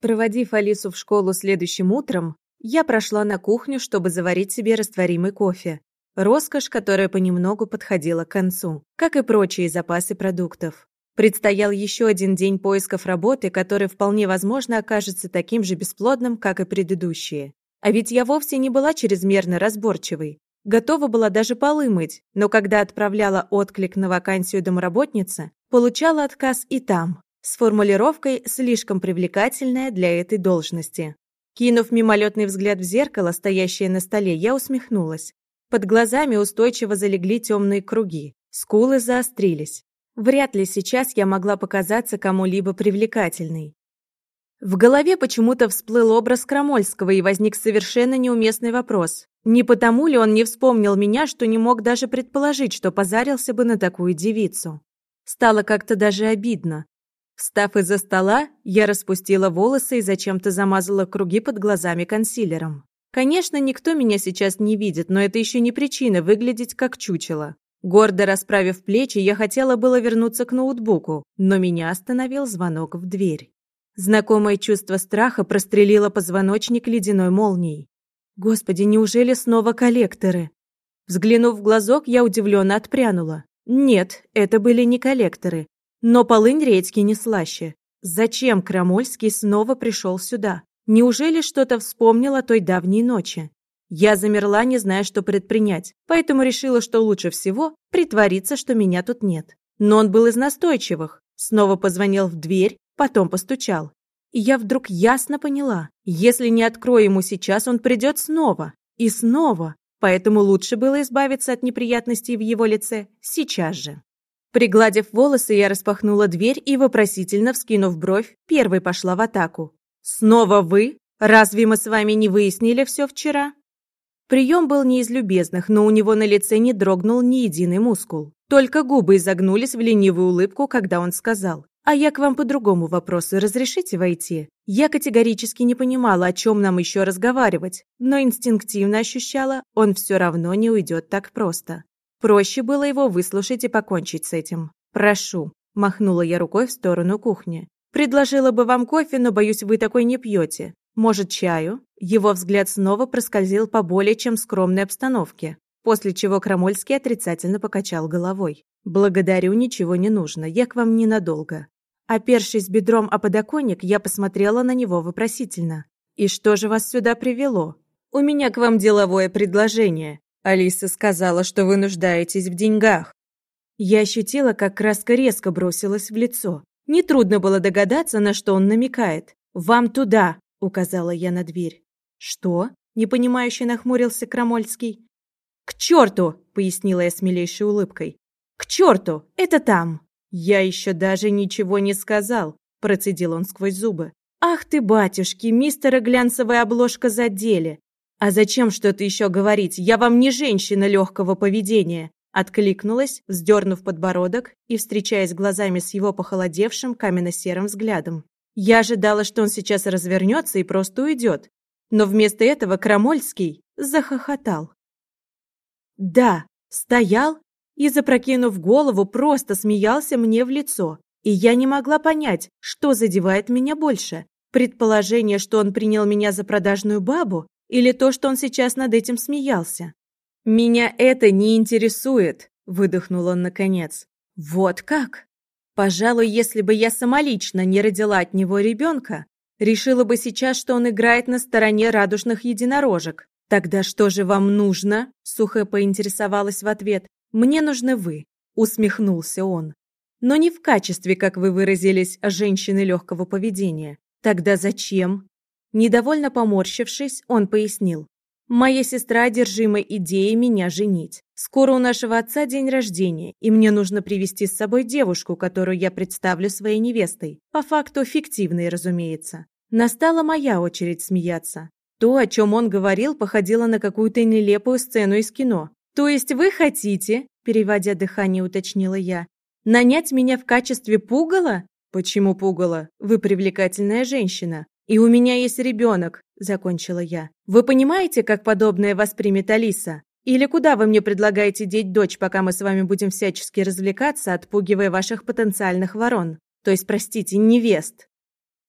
Проводив Алису в школу следующим утром, я прошла на кухню, чтобы заварить себе растворимый кофе. Роскошь, которая понемногу подходила к концу, как и прочие запасы продуктов. Предстоял еще один день поисков работы, который вполне возможно окажется таким же бесплодным, как и предыдущие. А ведь я вовсе не была чрезмерно разборчивой. Готова была даже полы мыть, но когда отправляла отклик на вакансию домработницы, получала отказ и там с формулировкой «слишком привлекательная для этой должности». Кинув мимолетный взгляд в зеркало, стоящее на столе, я усмехнулась. Под глазами устойчиво залегли темные круги, скулы заострились. Вряд ли сейчас я могла показаться кому-либо привлекательной. В голове почему-то всплыл образ Крамольского и возник совершенно неуместный вопрос. Не потому ли он не вспомнил меня, что не мог даже предположить, что позарился бы на такую девицу? Стало как-то даже обидно. Встав из-за стола, я распустила волосы и зачем-то замазала круги под глазами консилером. Конечно, никто меня сейчас не видит, но это еще не причина выглядеть как чучело. Гордо расправив плечи, я хотела было вернуться к ноутбуку, но меня остановил звонок в дверь. Знакомое чувство страха прострелило позвоночник ледяной молнией. Господи, неужели снова коллекторы? Взглянув в глазок, я удивленно отпрянула. Нет, это были не коллекторы. Но полынь редьки не слаще. Зачем Крамольский снова пришел сюда? Неужели что-то вспомнил о той давней ночи? Я замерла, не зная, что предпринять, поэтому решила, что лучше всего притвориться, что меня тут нет. Но он был из настойчивых. Снова позвонил в дверь, потом постучал. И я вдруг ясно поняла, если не открою ему сейчас, он придет снова. И снова. Поэтому лучше было избавиться от неприятностей в его лице сейчас же. Пригладив волосы, я распахнула дверь и, вопросительно вскинув бровь, первой пошла в атаку. «Снова вы? Разве мы с вами не выяснили все вчера?» Прием был не из любезных, но у него на лице не дрогнул ни единый мускул. Только губы изогнулись в ленивую улыбку, когда он сказал. «А я к вам по другому вопросу. Разрешите войти?» Я категорически не понимала, о чем нам еще разговаривать, но инстинктивно ощущала, он все равно не уйдет так просто. Проще было его выслушать и покончить с этим. «Прошу», – махнула я рукой в сторону кухни. «Предложила бы вам кофе, но, боюсь, вы такой не пьете. Может, чаю?» Его взгляд снова проскользил по более чем скромной обстановке, после чего Крамольский отрицательно покачал головой. «Благодарю, ничего не нужно, я к вам ненадолго». Опершись бедром о подоконник, я посмотрела на него вопросительно. «И что же вас сюда привело?» «У меня к вам деловое предложение», Алиса сказала, что вы нуждаетесь в деньгах. Я ощутила, как краска резко бросилась в лицо. Нетрудно было догадаться, на что он намекает. «Вам туда!» – указала я на дверь. «Что?» – непонимающе нахмурился Крамольский. «К черту!» – пояснила я с милейшей улыбкой. «К черту! Это там!» «Я еще даже ничего не сказал», – процедил он сквозь зубы. «Ах ты, батюшки, мистера глянцевая обложка задели! «А зачем что-то еще говорить? Я вам не женщина легкого поведения!» Откликнулась, вздернув подбородок и встречаясь глазами с его похолодевшим каменно-серым взглядом. Я ожидала, что он сейчас развернется и просто уйдет. Но вместо этого Крамольский захохотал. Да, стоял и, запрокинув голову, просто смеялся мне в лицо. И я не могла понять, что задевает меня больше. Предположение, что он принял меня за продажную бабу, или то, что он сейчас над этим смеялся? «Меня это не интересует», – выдохнул он наконец. «Вот как?» Пожалуй, если бы я самолично не родила от него ребенка, решила бы сейчас, что он играет на стороне радужных единорожек. «Тогда что же вам нужно?» – сухо поинтересовалась в ответ. «Мне нужны вы», – усмехнулся он. «Но не в качестве, как вы выразились, женщины легкого поведения. Тогда зачем?» Недовольно поморщившись, он пояснил. «Моя сестра одержима идеей меня женить. Скоро у нашего отца день рождения, и мне нужно привести с собой девушку, которую я представлю своей невестой. По факту фиктивной, разумеется. Настала моя очередь смеяться. То, о чем он говорил, походило на какую-то нелепую сцену из кино. «То есть вы хотите, – переводя дыхание, уточнила я, – нанять меня в качестве пугала?» «Почему пугала? Вы привлекательная женщина. «И у меня есть ребенок», – закончила я. «Вы понимаете, как подобное воспримет Алиса? Или куда вы мне предлагаете деть дочь, пока мы с вами будем всячески развлекаться, отпугивая ваших потенциальных ворон? То есть, простите, невест?»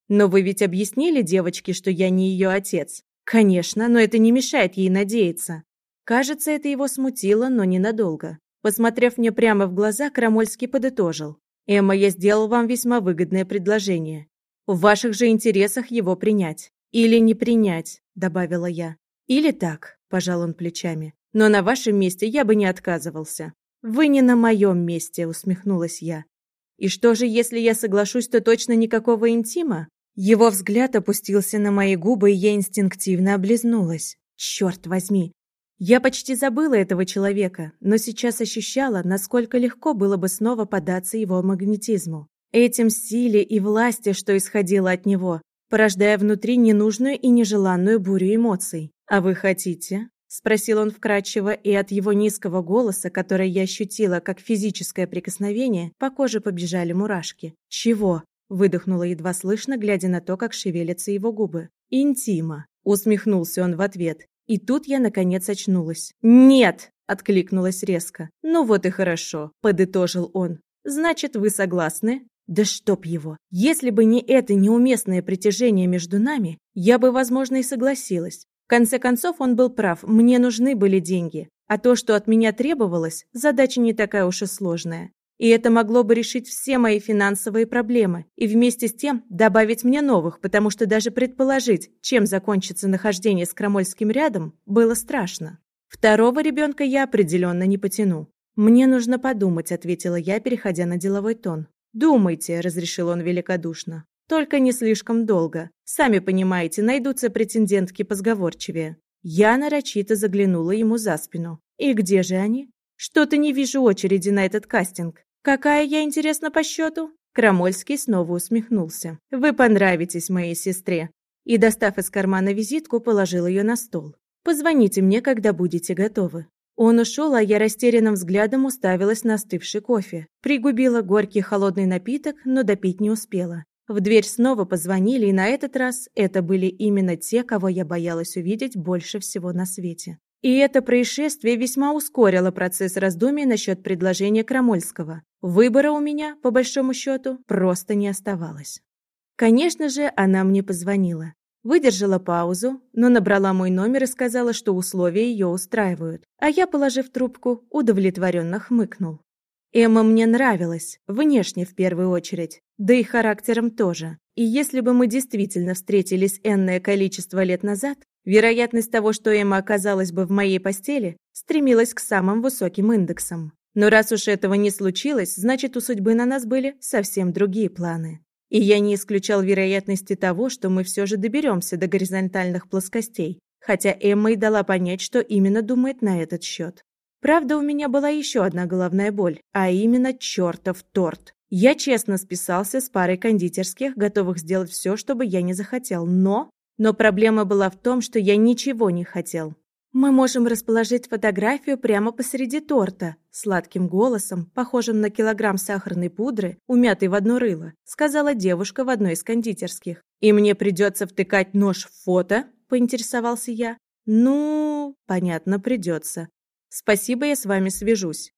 «Но вы ведь объяснили девочке, что я не ее отец?» «Конечно, но это не мешает ей надеяться». Кажется, это его смутило, но ненадолго. Посмотрев мне прямо в глаза, Крамольский подытожил. «Эмма, я сделал вам весьма выгодное предложение. В ваших же интересах его принять. Или не принять», — добавила я. «Или так», — пожал он плечами. «Но на вашем месте я бы не отказывался». «Вы не на моем месте», — усмехнулась я. «И что же, если я соглашусь, то точно никакого интима?» Его взгляд опустился на мои губы, и я инстинктивно облизнулась. «Черт возьми, я почти забыла этого человека, но сейчас ощущала, насколько легко было бы снова поддаться его магнетизму. Этим силе и власти, что исходило от него, порождая внутри ненужную и нежеланную бурю эмоций. «А вы хотите?» – спросил он вкрадчиво, и от его низкого голоса, который я ощутила как физическое прикосновение, по коже побежали мурашки. «Чего?» – выдохнула едва слышно, глядя на то, как шевелятся его губы. «Интима», – усмехнулся он в ответ, и тут я, наконец, очнулась. «Нет!» – откликнулась резко. «Ну вот и хорошо», – подытожил он. «Значит, вы согласны?» Да чтоб его! Если бы не это неуместное притяжение между нами, я бы, возможно, и согласилась. В конце концов, он был прав, мне нужны были деньги. А то, что от меня требовалось, задача не такая уж и сложная. И это могло бы решить все мои финансовые проблемы и вместе с тем добавить мне новых, потому что даже предположить, чем закончится нахождение с Крамольским рядом, было страшно. Второго ребенка я определенно не потяну. «Мне нужно подумать», — ответила я, переходя на деловой тон. «Думайте», — разрешил он великодушно. «Только не слишком долго. Сами понимаете, найдутся претендентки позговорчивее». Я нарочито заглянула ему за спину. «И где же они?» «Что-то не вижу очереди на этот кастинг. Какая я, интересна, по счету?» Крамольский снова усмехнулся. «Вы понравитесь моей сестре». И, достав из кармана визитку, положил ее на стол. «Позвоните мне, когда будете готовы». Он ушел, а я растерянным взглядом уставилась на остывший кофе. Пригубила горький холодный напиток, но допить не успела. В дверь снова позвонили, и на этот раз это были именно те, кого я боялась увидеть больше всего на свете. И это происшествие весьма ускорило процесс раздумий насчет предложения Крамольского. Выбора у меня, по большому счету, просто не оставалось. Конечно же, она мне позвонила. Выдержала паузу, но набрала мой номер и сказала, что условия ее устраивают. А я, положив трубку, удовлетворенно хмыкнул. Эмма мне нравилась, внешне в первую очередь, да и характером тоже. И если бы мы действительно встретились энное количество лет назад, вероятность того, что Эмма оказалась бы в моей постели, стремилась к самым высоким индексам. Но раз уж этого не случилось, значит, у судьбы на нас были совсем другие планы. И я не исключал вероятности того, что мы все же доберемся до горизонтальных плоскостей, хотя Эмма и дала понять, что именно думает на этот счет. Правда, у меня была еще одна головная боль, а именно чертов торт. Я честно списался с парой кондитерских, готовых сделать все, чтобы я не захотел, но... Но проблема была в том, что я ничего не хотел. «Мы можем расположить фотографию прямо посреди торта», сладким голосом, похожим на килограмм сахарной пудры, умятой в одно рыло, сказала девушка в одной из кондитерских. «И мне придется втыкать нож в фото?» – поинтересовался я. «Ну, понятно, придется. Спасибо, я с вами свяжусь.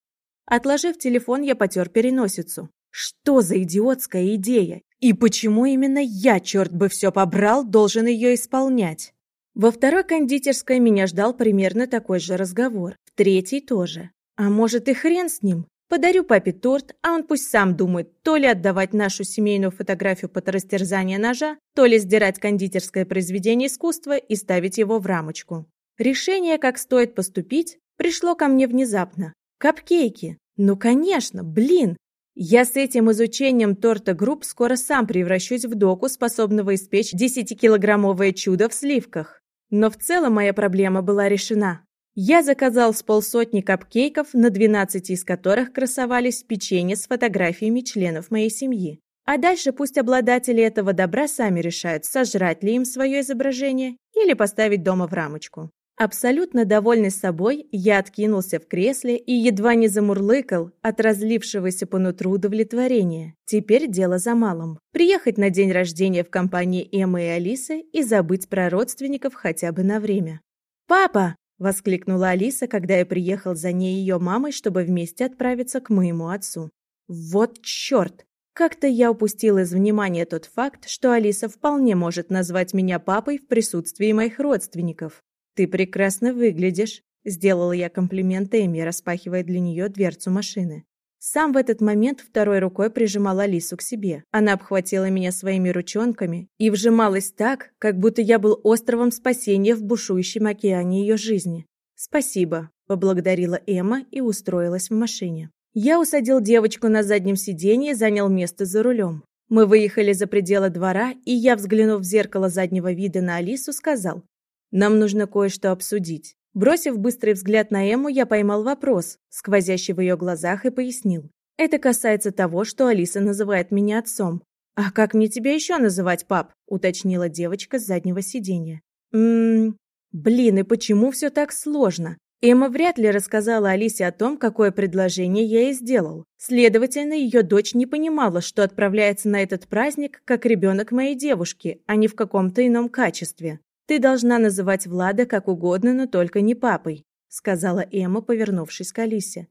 Отложив телефон, я потер переносицу. Что за идиотская идея? И почему именно я, черт бы все побрал, должен ее исполнять? Во второй кондитерской меня ждал примерно такой же разговор. В третьей тоже. А может и хрен с ним? Подарю папе торт, а он пусть сам думает, то ли отдавать нашу семейную фотографию под растерзание ножа, то ли сдирать кондитерское произведение искусства и ставить его в рамочку. Решение, как стоит поступить, пришло ко мне внезапно. Капкейки. Ну, конечно, блин. Я с этим изучением торта групп скоро сам превращусь в доку, способного испечь 10-килограммовое чудо в сливках. Но в целом моя проблема была решена. Я заказал с полсотни капкейков, на 12 из которых красовались печенье с фотографиями членов моей семьи. А дальше пусть обладатели этого добра сами решают, сожрать ли им свое изображение или поставить дома в рамочку. Абсолютно довольный собой, я откинулся в кресле и едва не замурлыкал от разлившегося по нутру удовлетворения. Теперь дело за малым. Приехать на день рождения в компании Эммы и Алисы и забыть про родственников хотя бы на время. «Папа!» – воскликнула Алиса, когда я приехал за ней и ее мамой, чтобы вместе отправиться к моему отцу. «Вот черт! Как-то я упустил из внимания тот факт, что Алиса вполне может назвать меня папой в присутствии моих родственников. «Ты прекрасно выглядишь», – сделала я комплимент Эми, распахивая для нее дверцу машины. Сам в этот момент второй рукой прижимал Алису к себе. Она обхватила меня своими ручонками и вжималась так, как будто я был островом спасения в бушующем океане ее жизни. «Спасибо», – поблагодарила Эмма и устроилась в машине. Я усадил девочку на заднем сиденье и занял место за рулем. Мы выехали за пределы двора, и я, взглянув в зеркало заднего вида на Алису, сказал, «Нам нужно кое-что обсудить». Бросив быстрый взгляд на Эму, я поймал вопрос, сквозящий в ее глазах, и пояснил. «Это касается того, что Алиса называет меня отцом». «А как мне тебя еще называть, пап?» – уточнила девочка с заднего сиденья. «Ммм... Блин, и почему все так сложно? Эмма вряд ли рассказала Алисе о том, какое предложение я ей сделал. Следовательно, ее дочь не понимала, что отправляется на этот праздник как ребенок моей девушки, а не в каком-то ином качестве. «Ты должна называть Влада как угодно, но только не папой», сказала Эмма, повернувшись к Алисе.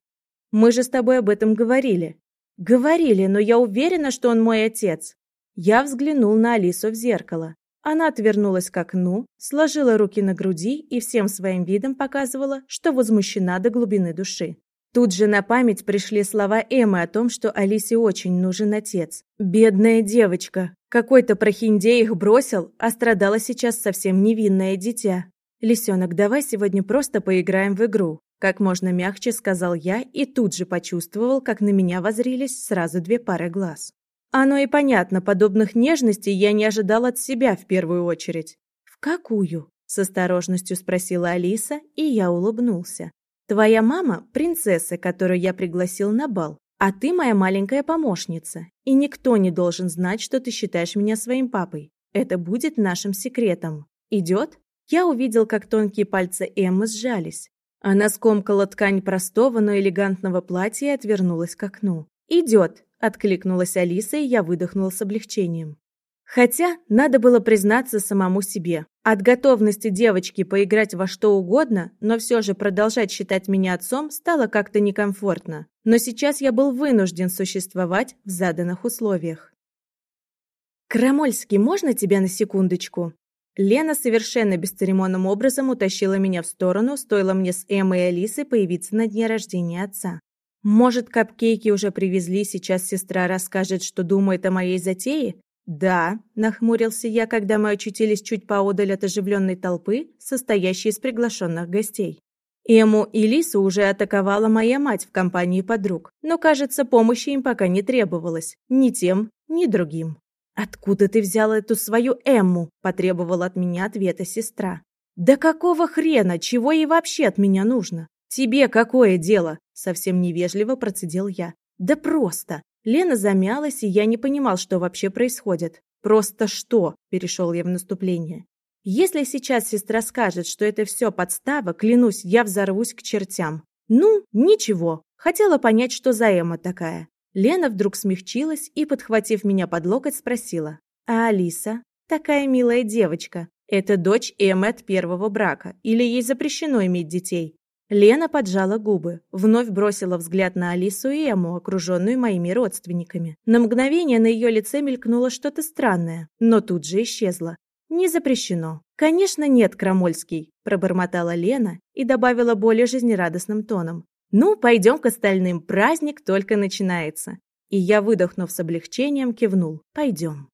«Мы же с тобой об этом говорили». «Говорили, но я уверена, что он мой отец». Я взглянул на Алису в зеркало. Она отвернулась к окну, сложила руки на груди и всем своим видом показывала, что возмущена до глубины души. Тут же на память пришли слова Эммы о том, что Алисе очень нужен отец. «Бедная девочка! Какой-то прохиндей их бросил, а страдала сейчас совсем невинное дитя. Лисенок, давай сегодня просто поиграем в игру», как можно мягче сказал я и тут же почувствовал, как на меня возрились сразу две пары глаз. Оно и понятно, подобных нежностей я не ожидал от себя в первую очередь. «В какую?» – с осторожностью спросила Алиса, и я улыбнулся. «Твоя мама – принцесса, которую я пригласил на бал, а ты моя маленькая помощница, и никто не должен знать, что ты считаешь меня своим папой. Это будет нашим секретом. Идет?» Я увидел, как тонкие пальцы Эммы сжались. Она скомкала ткань простого, но элегантного платья и отвернулась к окну. «Идет!» Откликнулась Алиса, и я выдохнула с облегчением. Хотя, надо было признаться самому себе. От готовности девочки поиграть во что угодно, но все же продолжать считать меня отцом, стало как-то некомфортно. Но сейчас я был вынужден существовать в заданных условиях. «Крамольский, можно тебя на секундочку?» Лена совершенно бесцеремонным образом утащила меня в сторону, стоило мне с Эммой и Алисой появиться на дне рождения отца. Может, капкейки уже привезли, сейчас сестра расскажет, что думает о моей затее? Да, нахмурился я, когда мы очутились чуть поодаль от оживленной толпы, состоящей из приглашенных гостей. Эму и Лису уже атаковала моя мать в компании подруг, но, кажется, помощи им пока не требовалось, ни тем, ни другим. «Откуда ты взял эту свою Эмму?» – потребовала от меня ответа сестра. «Да какого хрена? Чего ей вообще от меня нужно? Тебе какое дело? Совсем невежливо процедил я. Да просто. Лена замялась, и я не понимал, что вообще происходит. Просто что? Перешел я в наступление. Если сейчас сестра скажет, что это все подстава, клянусь, я взорвусь к чертям. Ну, ничего. Хотела понять, что за Эмма такая. Лена вдруг смягчилась и, подхватив меня под локоть, спросила. «А Алиса? Такая милая девочка. Это дочь Эммы от первого брака. Или ей запрещено иметь детей?» Лена поджала губы, вновь бросила взгляд на Алису и Эму, окруженную моими родственниками. На мгновение на ее лице мелькнуло что-то странное, но тут же исчезло. «Не запрещено». «Конечно нет, Крамольский», – пробормотала Лена и добавила более жизнерадостным тоном. «Ну, пойдем к остальным, праздник только начинается». И я, выдохнув с облегчением, кивнул. «Пойдем».